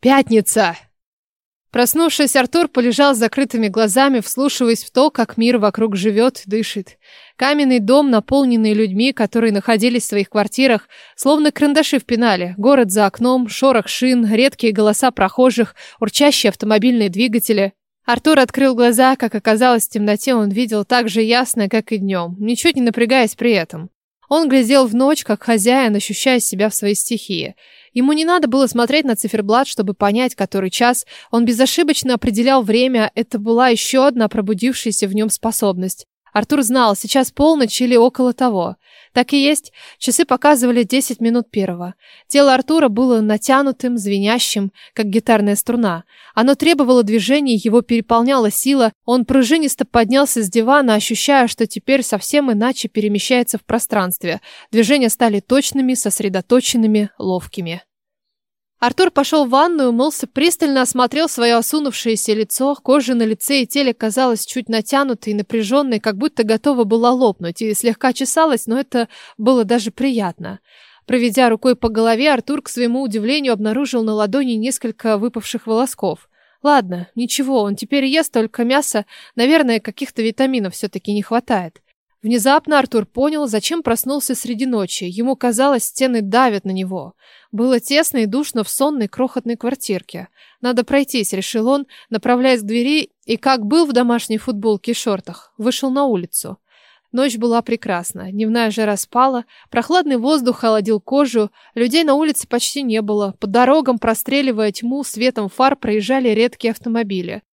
Пятница! Проснувшись, Артур полежал с закрытыми глазами, вслушиваясь в то, как мир вокруг живет, дышит. Каменный дом, наполненный людьми, которые находились в своих квартирах, словно карандаши в пенале. Город за окном, шорох шин, редкие голоса прохожих, урчащие автомобильные двигатели. Артур открыл глаза, как оказалось в темноте, он видел так же ясно, как и днем, ничуть не напрягаясь при этом. Он глядел в ночь, как хозяин, ощущая себя в своей стихии. Ему не надо было смотреть на циферблат, чтобы понять, который час. Он безошибочно определял время. Это была еще одна пробудившаяся в нем способность. Артур знал, сейчас полночь или около того. Так и есть, часы показывали 10 минут первого. Тело Артура было натянутым, звенящим, как гитарная струна. Оно требовало движения, его переполняла сила. Он пружинисто поднялся с дивана, ощущая, что теперь совсем иначе перемещается в пространстве. Движения стали точными, сосредоточенными, ловкими. Артур пошел в ванную, умылся, пристально осмотрел свое осунувшееся лицо. Кожа на лице и теле казалась чуть натянутой и напряженной, как будто готова была лопнуть, и слегка чесалась, но это было даже приятно. Проведя рукой по голове, Артур, к своему удивлению, обнаружил на ладони несколько выпавших волосков. Ладно, ничего, он теперь ест только мясо, наверное, каких-то витаминов все-таки не хватает. Внезапно Артур понял, зачем проснулся среди ночи. Ему казалось, стены давят на него. Было тесно и душно в сонной крохотной квартирке. Надо пройтись, решил он, направляясь к двери, и как был в домашней футболке и шортах, вышел на улицу. Ночь была прекрасна, дневная жара спала, прохладный воздух холодил кожу, людей на улице почти не было, по дорогам, простреливая тьму, светом фар проезжали редкие автомобили.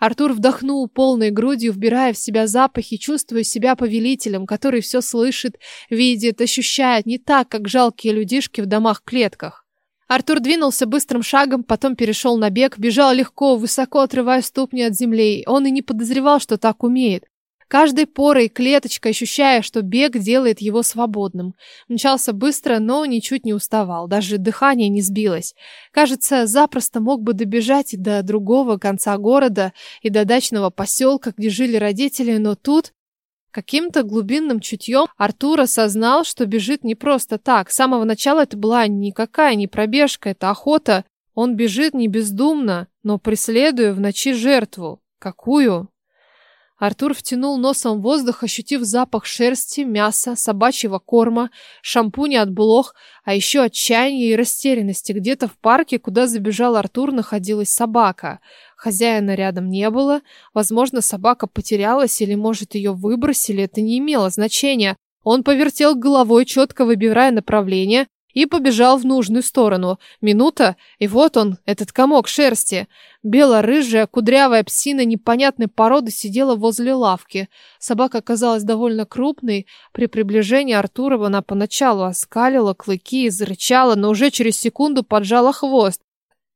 Артур вдохнул полной грудью, вбирая в себя запахи, чувствуя себя повелителем, который все слышит, видит, ощущает, не так, как жалкие людишки в домах-клетках. Артур двинулся быстрым шагом, потом перешел на бег, бежал легко, высоко отрывая ступни от земли. Он и не подозревал, что так умеет. Каждой порой клеточкой ощущая, что бег делает его свободным. Мчался быстро, но ничуть не уставал, даже дыхание не сбилось. Кажется, запросто мог бы добежать до другого конца города, и до дачного поселка, где жили родители, но тут... Каким-то глубинным чутьем Артур осознал, что бежит не просто так. С самого начала это была никакая не пробежка, это охота. Он бежит не бездумно, но преследуя в ночи жертву. Какую? Артур втянул носом воздух, ощутив запах шерсти, мяса, собачьего корма, шампуня от блох, а еще отчаяния и растерянности. Где-то в парке, куда забежал Артур, находилась собака. Хозяина рядом не было. Возможно, собака потерялась или, может, ее выбросили. Это не имело значения. Он повертел головой, четко выбирая направление, и побежал в нужную сторону. Минута, и вот он, этот комок шерсти. Бело-рыжая, кудрявая псина непонятной породы сидела возле лавки. Собака оказалась довольно крупной. При приближении Артурова она поначалу оскалила клыки и зарычала, но уже через секунду поджала хвост.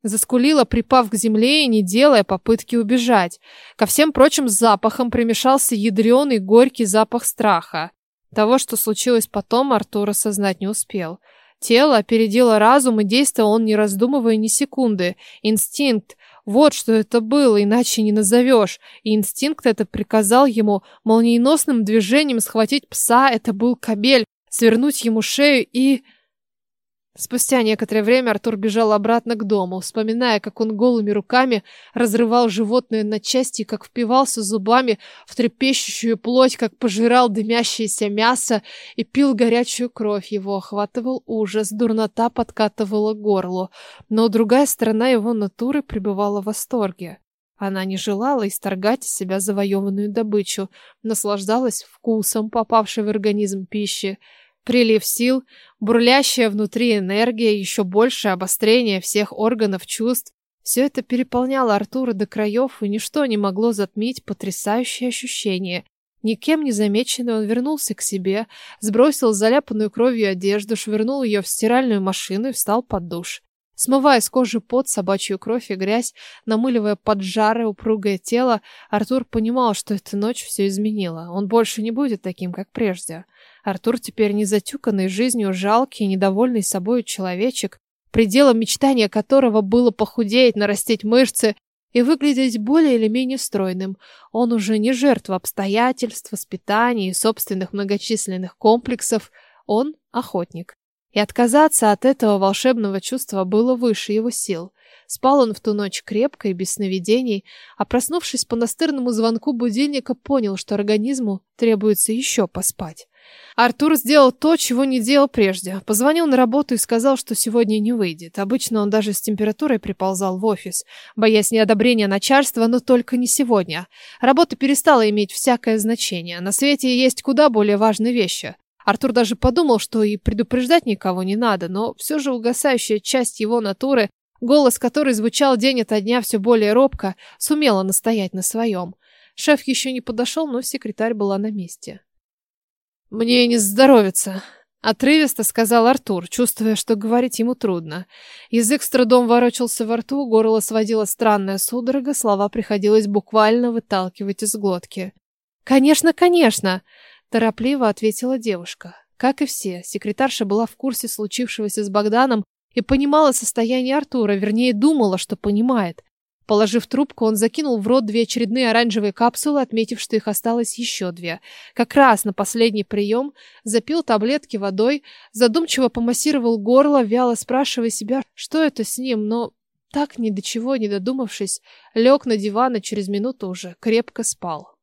Заскулила, припав к земле и не делая попытки убежать. Ко всем прочим запахам примешался ядреный горький запах страха. Того, что случилось потом, Артур осознать не успел. Тело опередило разум, и действовал он не раздумывая ни секунды. Инстинкт. Вот что это было, иначе не назовешь. И инстинкт это приказал ему молниеносным движением схватить пса. Это был кобель. Свернуть ему шею и... Спустя некоторое время Артур бежал обратно к дому, вспоминая, как он голыми руками разрывал животное на части, как впивался зубами в трепещущую плоть, как пожирал дымящееся мясо и пил горячую кровь. Его охватывал ужас, дурнота подкатывала горло, но другая сторона его натуры пребывала в восторге. Она не желала исторгать из себя завоеванную добычу, наслаждалась вкусом попавшей в организм пищи, Прилив сил, бурлящая внутри энергия, еще большее обострение всех органов чувств. Все это переполняло Артура до краев, и ничто не могло затмить потрясающее ощущение. Никем не замеченный он вернулся к себе, сбросил заляпанную кровью одежду, швырнул ее в стиральную машину и встал под душ. Смывая с кожи пот, собачью кровь и грязь, намыливая поджарое упругое тело, Артур понимал, что эта ночь все изменила. Он больше не будет таким, как прежде. Артур теперь не затюканный жизнью, жалкий, недовольный собой человечек, пределом мечтания которого было похудеть, нарастить мышцы и выглядеть более или менее стройным. Он уже не жертва обстоятельств, воспитания и собственных многочисленных комплексов. Он охотник. И отказаться от этого волшебного чувства было выше его сил. Спал он в ту ночь крепко и без сновидений, а проснувшись по настырному звонку будильника, понял, что организму требуется еще поспать. Артур сделал то, чего не делал прежде. Позвонил на работу и сказал, что сегодня не выйдет. Обычно он даже с температурой приползал в офис, боясь неодобрения начальства, но только не сегодня. Работа перестала иметь всякое значение. На свете есть куда более важные вещи. Артур даже подумал, что и предупреждать никого не надо, но все же угасающая часть его натуры, голос которой звучал день ото дня все более робко, сумела настоять на своем. Шеф еще не подошел, но секретарь была на месте. «Мне не здоровится», — отрывисто сказал Артур, чувствуя, что говорить ему трудно. Язык с трудом ворочался во рту, горло сводило странная судорога, слова приходилось буквально выталкивать из глотки. «Конечно, конечно!» — торопливо ответила девушка. Как и все, секретарша была в курсе случившегося с Богданом и понимала состояние Артура, вернее, думала, что понимает. Положив трубку, он закинул в рот две очередные оранжевые капсулы, отметив, что их осталось еще две. Как раз на последний прием запил таблетки водой, задумчиво помассировал горло, вяло спрашивая себя, что это с ним, но так ни до чего не додумавшись, лег на диван и через минуту уже крепко спал.